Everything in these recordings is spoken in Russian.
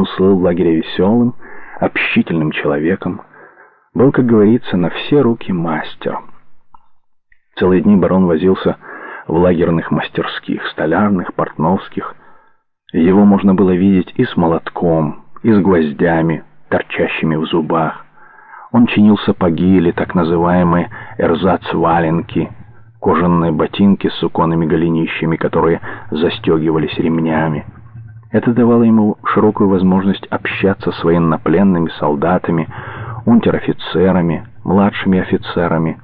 Он слыл в лагере веселым, общительным человеком, был, как говорится, на все руки мастер. Целые дни барон возился в лагерных мастерских, столярных, портновских. Его можно было видеть и с молотком, и с гвоздями, торчащими в зубах. Он чинил сапоги или так называемые эрзац-валенки, кожаные ботинки с суконными голенищами, которые застегивались ремнями. Это давало ему широкую возможность общаться с военнопленными солдатами, унтер-офицерами, младшими офицерами,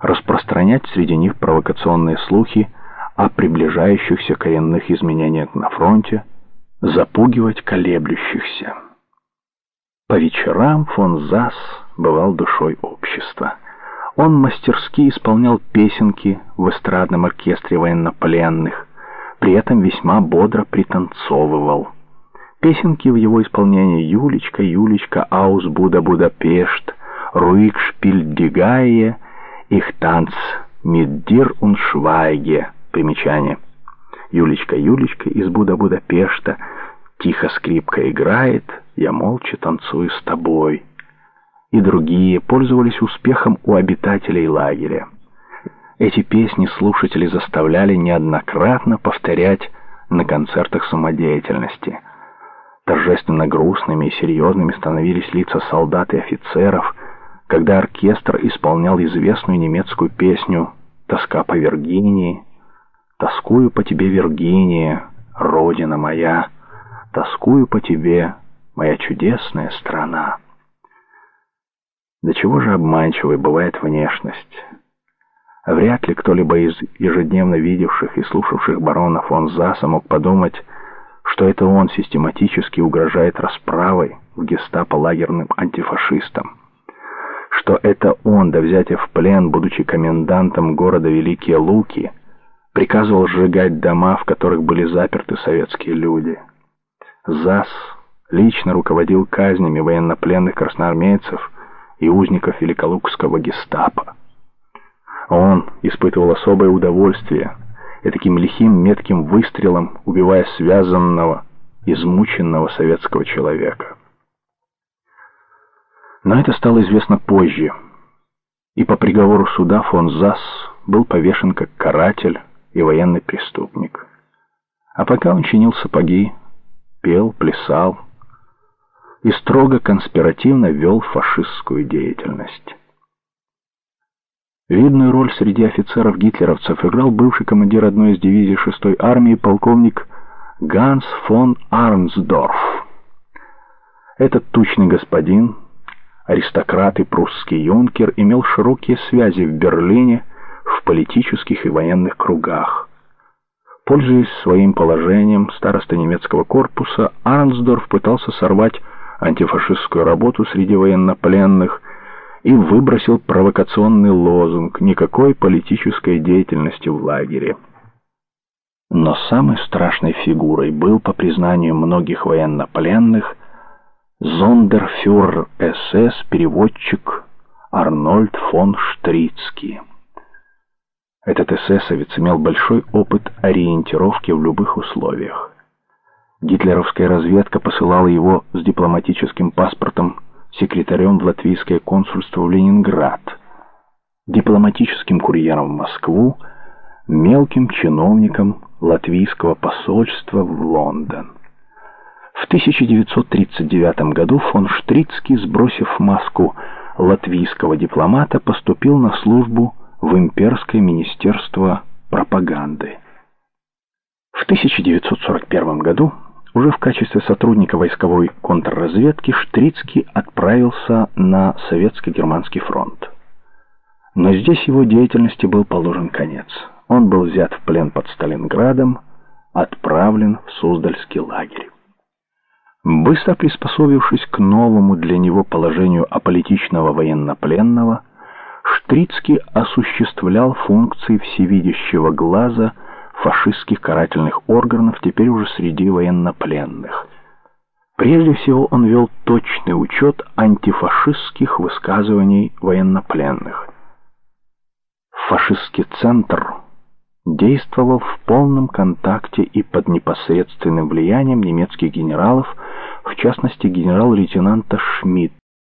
распространять среди них провокационные слухи о приближающихся коренных изменениях на фронте, запугивать колеблющихся. По вечерам фон Зас бывал душой общества. Он мастерски исполнял песенки в эстрадном оркестре военнопленных, при этом весьма бодро пританцовывал. Песенки в его исполнении «Юлечка, Юлечка, Аус, Буда, Будапешт», «Руик, Шпиль, Дигайе», «Их танц, Миддир und Швайге». Примечание. «Юлечка, Юлечка, из Буда, Будапешта», «Тихо скрипка играет», «Я молча танцую с тобой» и другие пользовались успехом у обитателей лагеря. Эти песни слушатели заставляли неоднократно повторять на концертах самодеятельности. Торжественно грустными и серьезными становились лица солдат и офицеров, когда оркестр исполнял известную немецкую песню «Тоска по Виргинии», «Тоскую по тебе, Виргиния, родина моя, тоскую по тебе, моя чудесная страна». До чего же обманчивой бывает внешность. Вряд ли кто-либо из ежедневно видевших и слушавших барона фон Заса мог подумать, что это он систематически угрожает расправой в гестапо лагерным антифашистам, что это он, до взятия в плен, будучи комендантом города Великие Луки, приказывал сжигать дома, в которых были заперты советские люди. ЗАС лично руководил казнями военнопленных красноармейцев, и узников Великолукского гестапо. Он испытывал особое удовольствие и таким лихим метким выстрелом убивая связанного, измученного советского человека. Но это стало известно позже, и по приговору суда фон Зас был повешен как каратель и военный преступник. А пока он чинил сапоги, пел, плясал, и строго конспиративно вел фашистскую деятельность. Видную роль среди офицеров-гитлеровцев играл бывший командир одной из дивизий 6-й армии полковник Ганс фон Арнсдорф. Этот тучный господин, аристократ и прусский юнкер, имел широкие связи в Берлине в политических и военных кругах. Пользуясь своим положением староста немецкого корпуса, Арнсдорф пытался сорвать антифашистскую работу среди военнопленных и выбросил провокационный лозунг «Никакой политической деятельности в лагере». Но самой страшной фигурой был, по признанию многих военнопленных, зондерфюрер СС, переводчик Арнольд фон Штрицкий. Этот эсэсовец имел большой опыт ориентировки в любых условиях. Гитлеровская разведка посылала его с дипломатическим паспортом секретарем в латвийское консульство в Ленинград, дипломатическим курьером в Москву, мелким чиновником латвийского посольства в Лондон. В 1939 году фон Штрицкий, сбросив маску латвийского дипломата, поступил на службу в Имперское министерство пропаганды. В 1941 году уже в качестве сотрудника войсковой контрразведки Штрицкий отправился на Советско-Германский фронт. Но здесь его деятельности был положен конец. Он был взят в плен под Сталинградом, отправлен в Суздальский лагерь. Быстро приспособившись к новому для него положению аполитичного военнопленного, Штрицкий осуществлял функции всевидящего глаза – фашистских карательных органов, теперь уже среди военнопленных. Прежде всего он вел точный учет антифашистских высказываний военнопленных. Фашистский центр действовал в полном контакте и под непосредственным влиянием немецких генералов, в частности генерал-лейтенанта Шмидта.